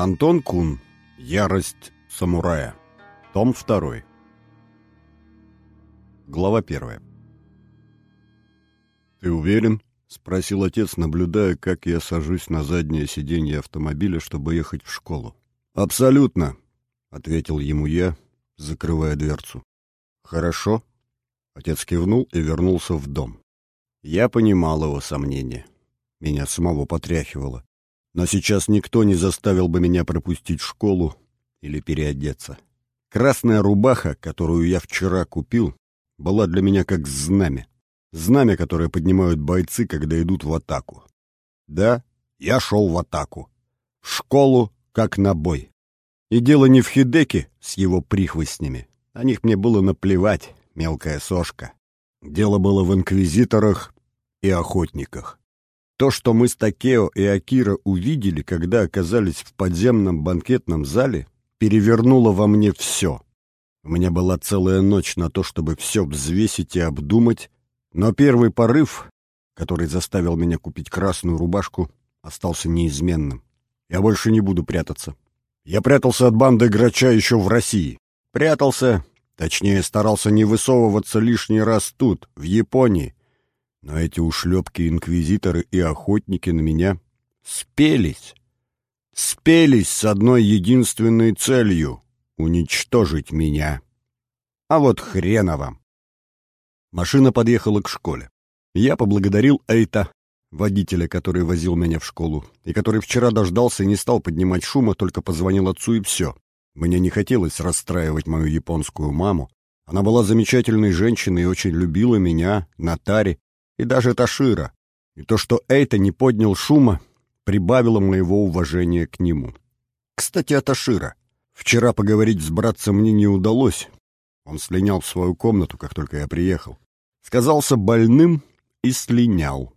Антон Кун. Ярость самурая. Том 2. Глава 1. «Ты уверен?» — спросил отец, наблюдая, как я сажусь на заднее сиденье автомобиля, чтобы ехать в школу. «Абсолютно», — ответил ему я, закрывая дверцу. «Хорошо». Отец кивнул и вернулся в дом. Я понимал его сомнения. Меня самого потряхивало. Но сейчас никто не заставил бы меня пропустить школу или переодеться. Красная рубаха, которую я вчера купил, была для меня как знамя. Знамя, которое поднимают бойцы, когда идут в атаку. Да, я шел в атаку. В школу, как на бой. И дело не в Хидеке с его прихвостнями. О них мне было наплевать, мелкая сошка. Дело было в инквизиторах и охотниках. То, что мы с Такео и Акира увидели, когда оказались в подземном банкетном зале, перевернуло во мне все. У меня была целая ночь на то, чтобы все взвесить и обдумать, но первый порыв, который заставил меня купить красную рубашку, остался неизменным. Я больше не буду прятаться. Я прятался от банды Грача еще в России. Прятался, точнее, старался не высовываться лишний раз тут, в Японии, но эти ушлепки-инквизиторы и охотники на меня спелись. Спелись с одной единственной целью — уничтожить меня. А вот хрена вам. Машина подъехала к школе. Я поблагодарил Эйта, водителя, который возил меня в школу, и который вчера дождался и не стал поднимать шума, только позвонил отцу и все. Мне не хотелось расстраивать мою японскую маму. Она была замечательной женщиной и очень любила меня, Натари, и даже Ташира. И то, что Эйта не поднял шума, прибавило моего уважения к нему. Кстати, о Ташира. Вчера поговорить с братцем мне не удалось. Он слинял в свою комнату, как только я приехал. Сказался больным и слинял.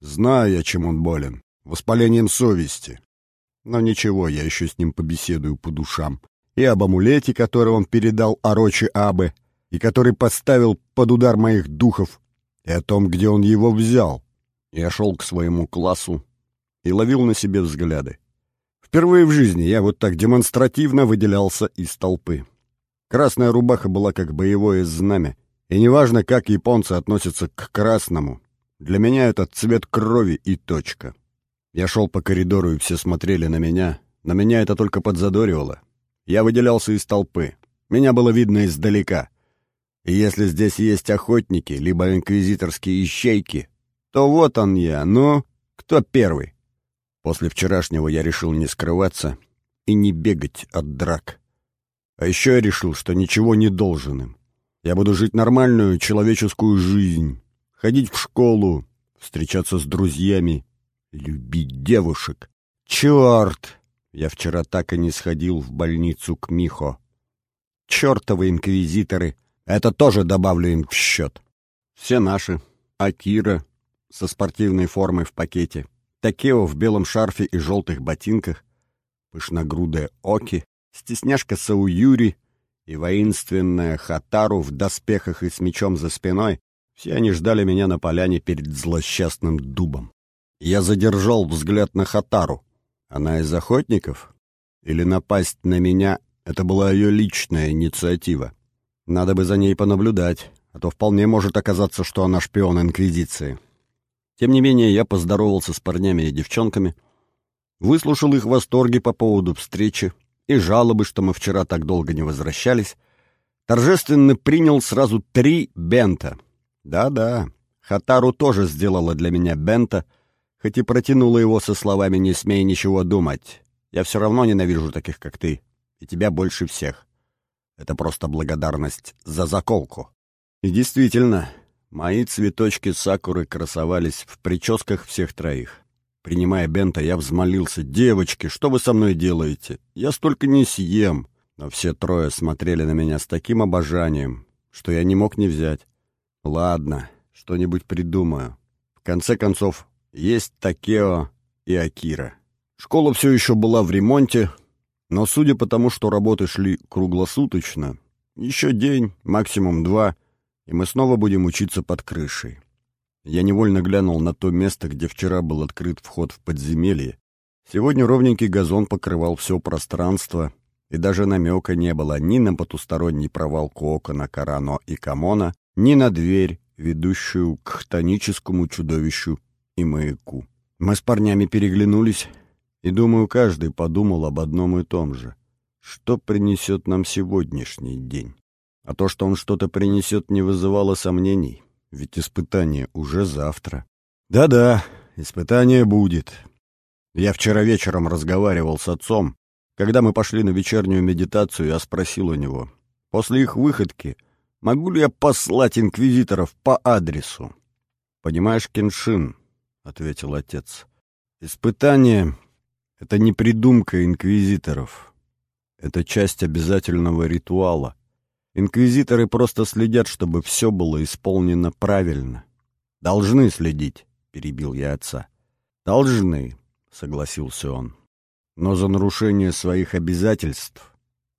Знаю я, чем он болен. Воспалением совести. Но ничего, я еще с ним побеседую по душам. И об амулете, который он передал Орочи Абе, и который поставил под удар моих духов, и о том, где он его взял. Я шел к своему классу и ловил на себе взгляды. Впервые в жизни я вот так демонстративно выделялся из толпы. Красная рубаха была как боевое знамя, и неважно, как японцы относятся к красному, для меня это цвет крови и точка. Я шел по коридору, и все смотрели на меня, но меня это только подзадоривало. Я выделялся из толпы. Меня было видно издалека. И если здесь есть охотники, либо инквизиторские ищейки, то вот он я, ну, кто первый? После вчерашнего я решил не скрываться и не бегать от драк. А еще я решил, что ничего не должен им. Я буду жить нормальную человеческую жизнь, ходить в школу, встречаться с друзьями, любить девушек. Черт! Я вчера так и не сходил в больницу к Михо. Чертовы инквизиторы! Это тоже добавлю им в счет. Все наши. Акира со спортивной формой в пакете. Такео в белом шарфе и желтых ботинках. Пышногрудая Оки. Стесняшка Сауюри и воинственная Хатару в доспехах и с мечом за спиной. Все они ждали меня на поляне перед злосчастным дубом. Я задержал взгляд на Хатару. Она из охотников? Или напасть на меня — это была ее личная инициатива? Надо бы за ней понаблюдать, а то вполне может оказаться, что она шпион Инквизиции. Тем не менее, я поздоровался с парнями и девчонками, выслушал их восторги по поводу встречи и жалобы, что мы вчера так долго не возвращались, торжественно принял сразу три бента. Да-да, Хатару тоже сделала для меня бента, хоть и протянула его со словами «не смей ничего думать». Я все равно ненавижу таких, как ты, и тебя больше всех. Это просто благодарность за заколку. И действительно, мои цветочки сакуры красовались в прическах всех троих. Принимая бента, я взмолился. «Девочки, что вы со мной делаете? Я столько не съем!» Но все трое смотрели на меня с таким обожанием, что я не мог не взять. «Ладно, что-нибудь придумаю. В конце концов, есть Такео и Акира». Школа все еще была в ремонте, но судя по тому, что работы шли круглосуточно, еще день, максимум два, и мы снова будем учиться под крышей. Я невольно глянул на то место, где вчера был открыт вход в подземелье. Сегодня ровненький газон покрывал все пространство, и даже намека не было ни на потусторонний провал кокона, Карано и Камона, ни на дверь, ведущую к хтоническому чудовищу и маяку. Мы с парнями переглянулись, и, думаю, каждый подумал об одном и том же. Что принесет нам сегодняшний день? А то, что он что-то принесет, не вызывало сомнений, ведь испытание уже завтра. Да-да, испытание будет. Я вчера вечером разговаривал с отцом. Когда мы пошли на вечернюю медитацию, я спросил у него, после их выходки, могу ли я послать инквизиторов по адресу? «Понимаешь, Кеншин», — ответил отец, — «испытание — это не придумка инквизиторов. Это часть обязательного ритуала. Инквизиторы просто следят, чтобы все было исполнено правильно. Должны следить, — перебил я отца. Должны, согласился он. Но за нарушение своих обязательств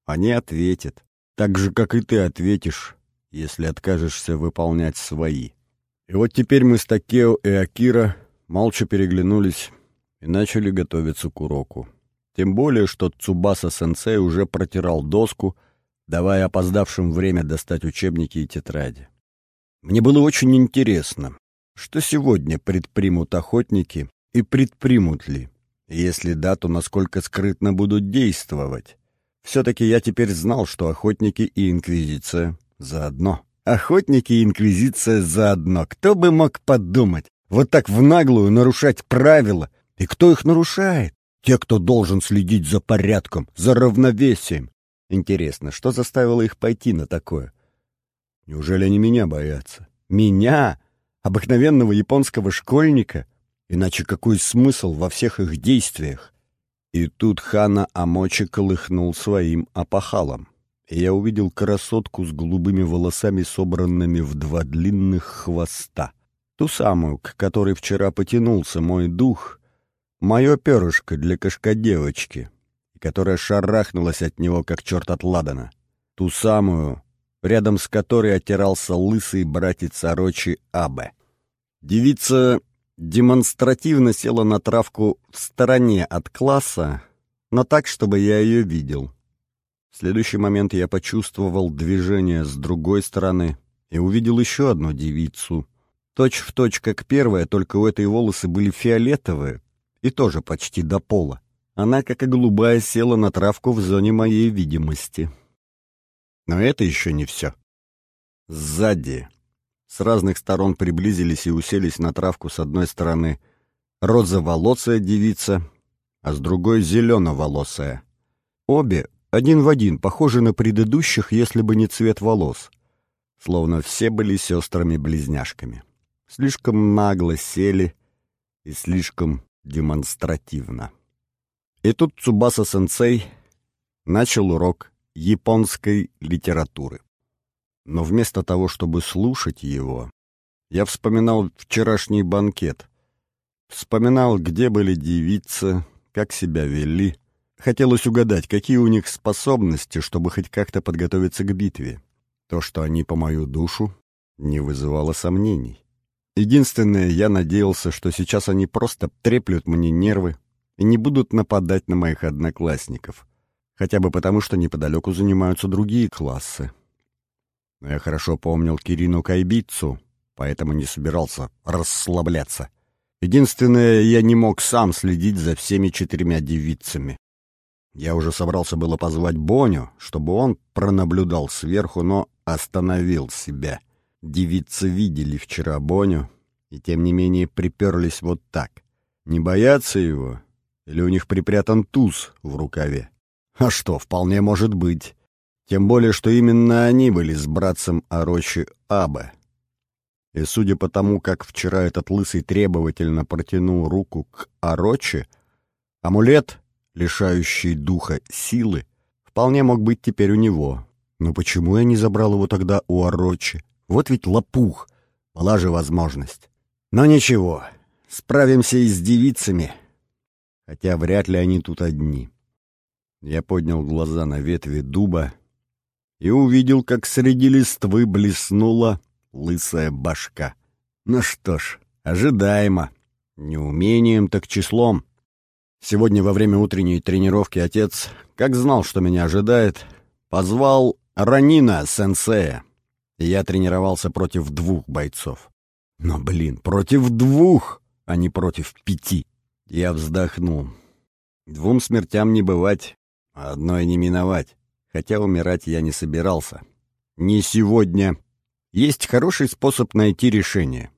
они ответят, так же, как и ты ответишь, если откажешься выполнять свои. И вот теперь мы с Такео и Акира молча переглянулись и начали готовиться к уроку. Тем более, что Цубаса-сенсей уже протирал доску, давая опоздавшим время достать учебники и тетради. Мне было очень интересно, что сегодня предпримут охотники и предпримут ли? Если да, то насколько скрытно будут действовать? Все-таки я теперь знал, что охотники и инквизиция заодно. Охотники и инквизиция заодно. Кто бы мог подумать? Вот так в наглую нарушать правила. И кто их нарушает? Те, кто должен следить за порядком, за равновесием. Интересно, что заставило их пойти на такое? Неужели они меня боятся? Меня? Обыкновенного японского школьника? Иначе какой смысл во всех их действиях? И тут хана Амочи колыхнул своим опахалом. И я увидел красотку с голубыми волосами, собранными в два длинных хвоста. Ту самую, к которой вчера потянулся мой дух, мое перышко для кошка-девочки, которая шарахнулась от него, как черт от ладана. Ту самую, рядом с которой отирался лысый братец Орочи Абе. Девица демонстративно села на травку в стороне от класса, но так, чтобы я ее видел. В следующий момент я почувствовал движение с другой стороны и увидел еще одну девицу. Точь в точь, как первая, только у этой волосы были фиолетовые и тоже почти до пола. Она, как и голубая, села на травку в зоне моей видимости. Но это еще не все. Сзади с разных сторон приблизились и уселись на травку с одной стороны розоволосая девица, а с другой зеленоволосая. Обе один в один, похожи на предыдущих, если бы не цвет волос. Словно все были сестрами-близняшками. Слишком нагло сели и слишком демонстративно. И тут Цубаса-сенсей начал урок японской литературы. Но вместо того, чтобы слушать его, я вспоминал вчерашний банкет. Вспоминал, где были девицы, как себя вели. Хотелось угадать, какие у них способности, чтобы хоть как-то подготовиться к битве. То, что они по мою душу, не вызывало сомнений. Единственное, я надеялся, что сейчас они просто треплют мне нервы и не будут нападать на моих одноклассников. Хотя бы потому, что неподалеку занимаются другие классы. Но я хорошо помнил Кирину Кайбицу, поэтому не собирался расслабляться. Единственное, я не мог сам следить за всеми четырьмя девицами. Я уже собрался было позвать Боню, чтобы он пронаблюдал сверху, но остановил себя. Девицы видели вчера Боню и, тем не менее, приперлись вот так. Не боятся его? Или у них припрятан туз в рукаве? А что, вполне может быть. Тем более, что именно они были с братцем Орочи Абе. И судя по тому, как вчера этот лысый требовательно протянул руку к Орочи, амулет, лишающий духа силы, вполне мог быть теперь у него. Но почему я не забрал его тогда у Орочи? Вот ведь лопух, была же возможность. Но ничего, справимся и с девицами, хотя вряд ли они тут одни. Я поднял глаза на ветви дуба, и увидел, как среди листвы блеснула лысая башка. Ну что ж, ожидаемо. Не умением, так числом. Сегодня во время утренней тренировки отец, как знал, что меня ожидает, позвал Ранина сенсея, я тренировался против двух бойцов. Но, блин, против двух, а не против пяти. Я вздохнул. Двум смертям не бывать, а одной не миновать. Хотя умирать я не собирался. Не сегодня. Есть хороший способ найти решение.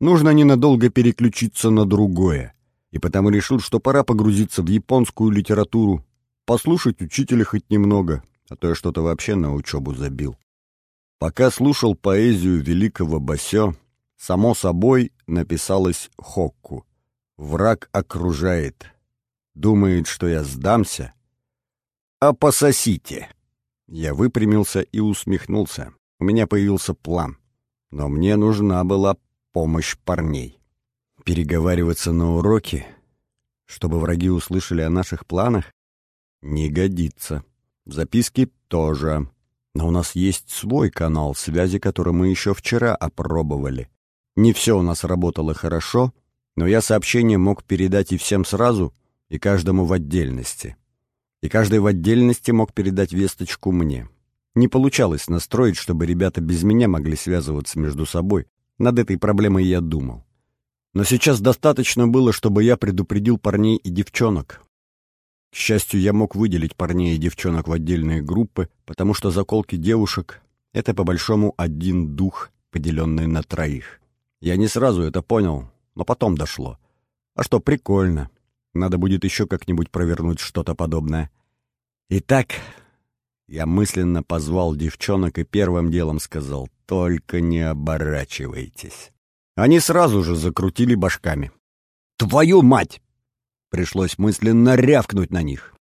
Нужно ненадолго переключиться на другое. И потому решил, что пора погрузиться в японскую литературу, послушать учителя хоть немного, а то я что-то вообще на учебу забил. Пока слушал поэзию великого Басё, само собой написалось Хокку. «Враг окружает. Думает, что я сдамся. А пососите!» Я выпрямился и усмехнулся. У меня появился план. Но мне нужна была помощь парней. Переговариваться на уроке, чтобы враги услышали о наших планах, не годится. Записки тоже. Но у нас есть свой канал связи, который мы еще вчера опробовали. Не все у нас работало хорошо, но я сообщение мог передать и всем сразу, и каждому в отдельности. И каждый в отдельности мог передать весточку мне. Не получалось настроить, чтобы ребята без меня могли связываться между собой. Над этой проблемой я думал. Но сейчас достаточно было, чтобы я предупредил парней и девчонок, к счастью, я мог выделить парней и девчонок в отдельные группы, потому что заколки девушек — это по-большому один дух, поделенный на троих. Я не сразу это понял, но потом дошло. А что, прикольно. Надо будет еще как-нибудь провернуть что-то подобное. Итак, я мысленно позвал девчонок и первым делом сказал «Только не оборачивайтесь». Они сразу же закрутили башками. «Твою мать!» Пришлось мысленно рявкнуть на них.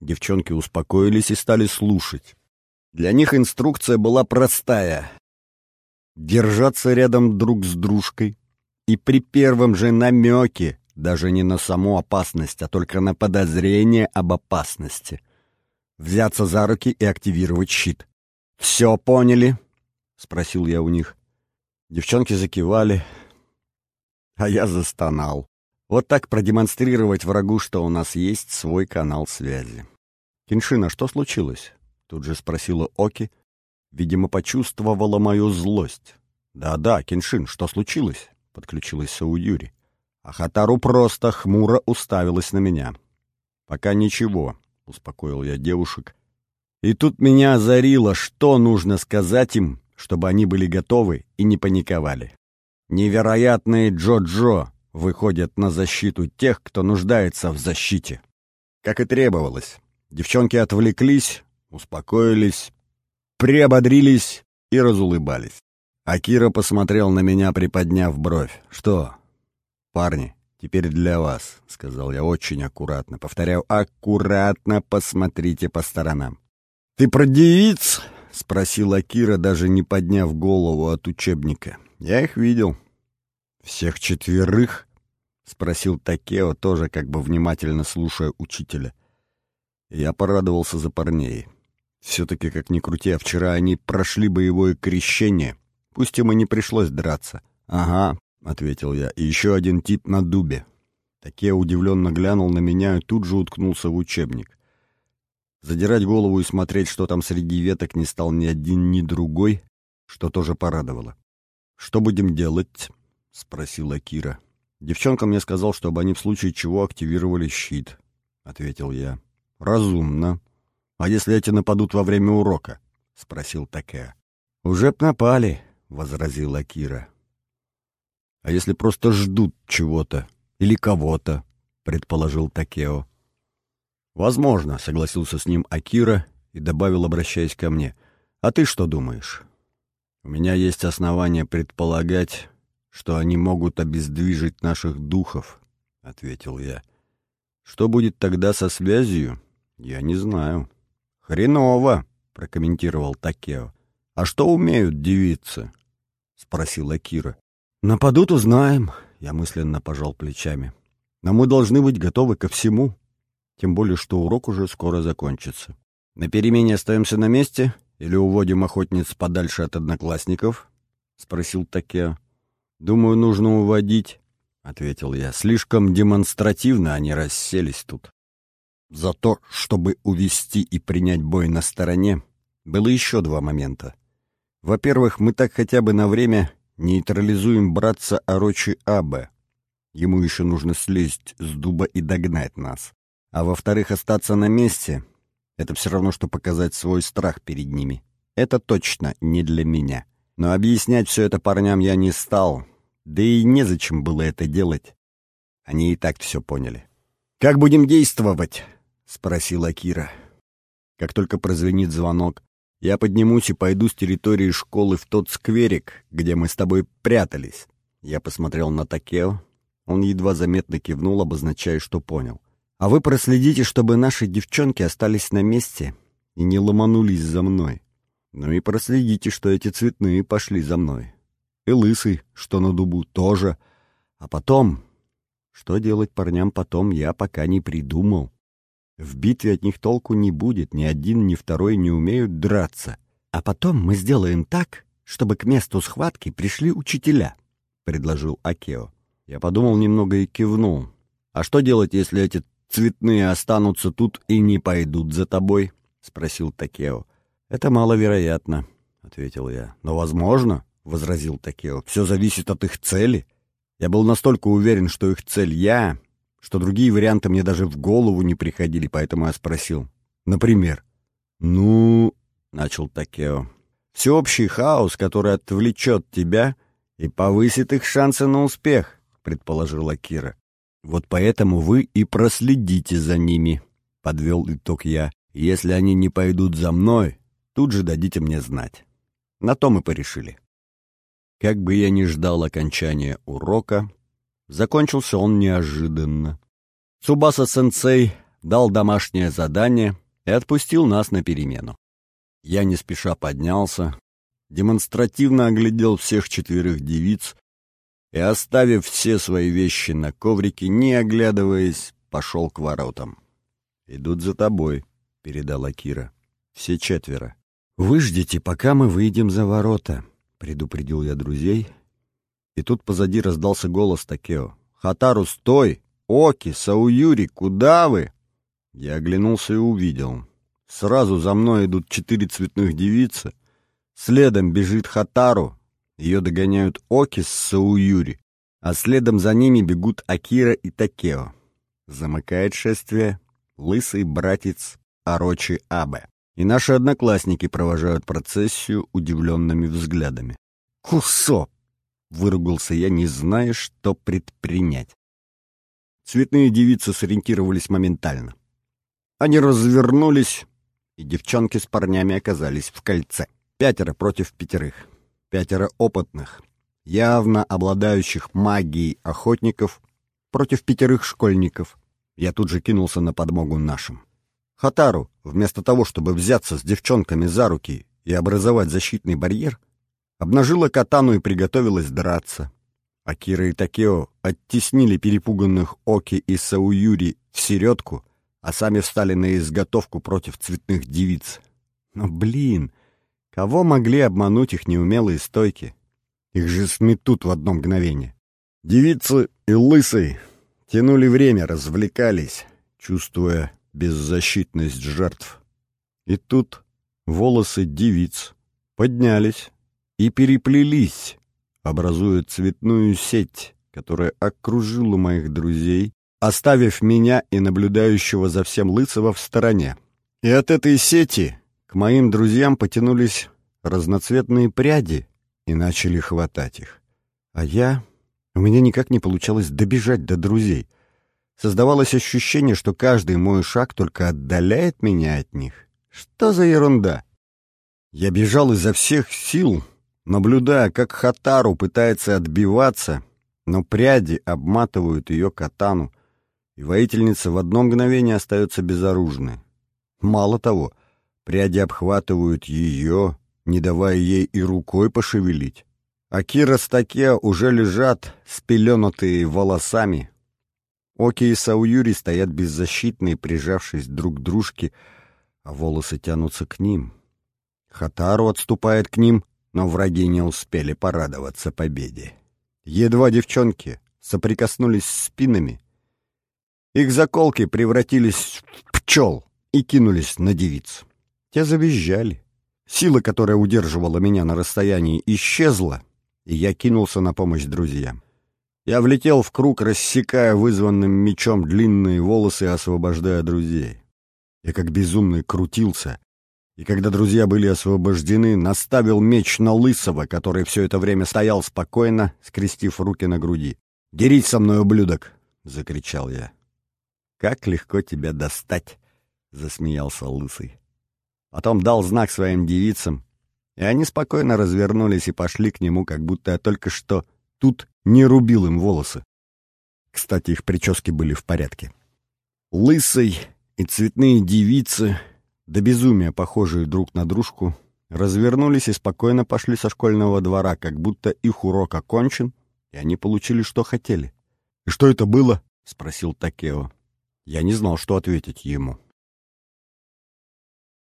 Девчонки успокоились и стали слушать. Для них инструкция была простая. Держаться рядом друг с дружкой и при первом же намеке, даже не на саму опасность, а только на подозрение об опасности, взяться за руки и активировать щит. «Все поняли?» — спросил я у них. Девчонки закивали, а я застонал. Вот так продемонстрировать врагу, что у нас есть свой канал связи. «Киншина, что случилось?» — тут же спросила Оки. Видимо, почувствовала мою злость. «Да-да, Киншин, что случилось?» — подключилась Сауюри. А Хатару просто хмуро уставилась на меня. «Пока ничего», — успокоил я девушек. И тут меня озарило, что нужно сказать им, чтобы они были готовы и не паниковали. «Невероятные Джо-Джо!» Выходят на защиту тех, кто нуждается в защите. Как и требовалось. Девчонки отвлеклись, успокоились, приободрились и разулыбались. Акира посмотрел на меня, приподняв бровь. «Что?» «Парни, теперь для вас», — сказал я очень аккуратно. Повторяю, аккуратно посмотрите по сторонам. «Ты про девиц?» — спросил Акира, даже не подняв голову от учебника. «Я их видел». «Всех четверых?» — спросил Такео, тоже как бы внимательно слушая учителя. Я порадовался за парней. Все-таки, как ни крути, а вчера они прошли боевое крещение. Пусть им и не пришлось драться. «Ага», — ответил я, — «и еще один тип на дубе». Такео удивленно глянул на меня и тут же уткнулся в учебник. Задирать голову и смотреть, что там среди веток, не стал ни один, ни другой, что тоже порадовало. «Что будем делать?» — спросила Кира. Девчонка мне сказал, чтобы они в случае чего активировали щит, — ответил я. — Разумно. А если эти нападут во время урока? — спросил Такеа. — Уже б напали, — возразила Кира. — А если просто ждут чего-то или кого-то? — предположил Такео. — Возможно, — согласился с ним Акира и добавил, обращаясь ко мне. — А ты что думаешь? — У меня есть основания предполагать, что они могут обездвижить наших духов, — ответил я. Что будет тогда со связью, я не знаю. Хреново, — прокомментировал Такео. А что умеют девицы? — спросила Кира. Нападут, узнаем, — я мысленно пожал плечами. Но мы должны быть готовы ко всему, тем более, что урок уже скоро закончится. На перемене остаемся на месте или уводим охотниц подальше от одноклассников? — спросил Такео. «Думаю, нужно уводить», — ответил я. «Слишком демонстративно они расселись тут». За то, чтобы увести и принять бой на стороне, было еще два момента. Во-первых, мы так хотя бы на время нейтрализуем братца Орочи Абе. Ему еще нужно слезть с дуба и догнать нас. А во-вторых, остаться на месте — это все равно, что показать свой страх перед ними. Это точно не для меня. Но объяснять все это парням я не стал, да и незачем было это делать. Они и так все поняли. «Как будем действовать?» — спросила Кира. «Как только прозвенит звонок, я поднимусь и пойду с территории школы в тот скверик, где мы с тобой прятались». Я посмотрел на Такео, он едва заметно кивнул, обозначая, что понял. «А вы проследите, чтобы наши девчонки остались на месте и не ломанулись за мной. Ну и проследите, что эти цветные пошли за мной. И лысый, что на дубу, тоже. А потом... Что делать парням потом, я пока не придумал. В битве от них толку не будет, ни один, ни второй не умеют драться. А потом мы сделаем так, чтобы к месту схватки пришли учителя», — предложил Акео. Я подумал немного и кивнул. «А что делать, если эти цветные останутся тут и не пойдут за тобой?» — спросил Такео. «Это маловероятно», — ответил я. «Но возможно», — возразил Такео. «Все зависит от их цели. Я был настолько уверен, что их цель я, что другие варианты мне даже в голову не приходили, поэтому я спросил. Например?» «Ну...» — начал Такео. «Всеобщий хаос, который отвлечет тебя и повысит их шансы на успех предположила Кира. Вот поэтому вы и проследите за ними, подвел итог я. Если они не пойдут за мной, тут же дадите мне знать. На то мы порешили. Как бы я ни ждал окончания урока, закончился он неожиданно. Цубаса-сенсей дал домашнее задание и отпустил нас на перемену. Я не спеша поднялся, демонстративно оглядел всех четверых девиц, и, оставив все свои вещи на коврике, не оглядываясь, пошел к воротам. «Идут за тобой», — передала Кира. «Все четверо». «Выждите, пока мы выйдем за ворота», — предупредил я друзей. И тут позади раздался голос Такео. «Хатару, стой! Оки, Сауюри, куда вы?» Я оглянулся и увидел. Сразу за мной идут четыре цветных девицы. Следом бежит Хатару, ее догоняют Оки с Сауюри, а следом за ними бегут Акира и Такео. Замыкает шествие лысый братец Орочи Абе. И наши одноклассники провожают процессию удивленными взглядами. «Кусо!» — выругался я, не зная, что предпринять. Цветные девицы сориентировались моментально. Они развернулись, и девчонки с парнями оказались в кольце. Пятеро против пятерых пятеро опытных, явно обладающих магией охотников, против пятерых школьников. Я тут же кинулся на подмогу нашим. Хатару, вместо того, чтобы взяться с девчонками за руки и образовать защитный барьер, обнажила катану и приготовилась драться. Акира и Такео оттеснили перепуганных Оки и Сауюри в середку, а сами встали на изготовку против цветных девиц. Но, блин, Кого могли обмануть их неумелые стойки? Их же сметут в одно мгновение. Девицы и лысый тянули время, развлекались, чувствуя беззащитность жертв. И тут волосы девиц поднялись и переплелись, образуя цветную сеть, которая окружила моих друзей, оставив меня и наблюдающего за всем лысого в стороне. И от этой сети к моим друзьям потянулись разноцветные пряди и начали хватать их. А я... У меня никак не получалось добежать до друзей. Создавалось ощущение, что каждый мой шаг только отдаляет меня от них. Что за ерунда? Я бежал изо всех сил, наблюдая, как Хатару пытается отбиваться, но пряди обматывают ее катану, и воительница в одно мгновение остается безоружной. Мало того, Пряди обхватывают ее, не давая ей и рукой пошевелить. А Кира с Таке уже лежат, спеленутые волосами. Оки и Сауюри стоят беззащитные, прижавшись друг к дружке, а волосы тянутся к ним. Хатару отступает к ним, но враги не успели порадоваться победе. Едва девчонки соприкоснулись спинами, их заколки превратились в пчел и кинулись на девиц. Те завизжали. Сила, которая удерживала меня на расстоянии, исчезла, и я кинулся на помощь друзьям. Я влетел в круг, рассекая вызванным мечом длинные волосы, освобождая друзей. Я как безумный крутился, и когда друзья были освобождены, наставил меч на Лысого, который все это время стоял спокойно, скрестив руки на груди. «Дерись со мной, ублюдок!» — закричал я. «Как легко тебя достать!» — засмеялся Лысый. Потом дал знак своим девицам, и они спокойно развернулись и пошли к нему, как будто я только что тут не рубил им волосы. Кстати, их прически были в порядке. Лысый и цветные девицы, до безумия похожие друг на дружку, развернулись и спокойно пошли со школьного двора, как будто их урок окончен, и они получили, что хотели. «И что это было?» — спросил Такео. Я не знал, что ответить ему.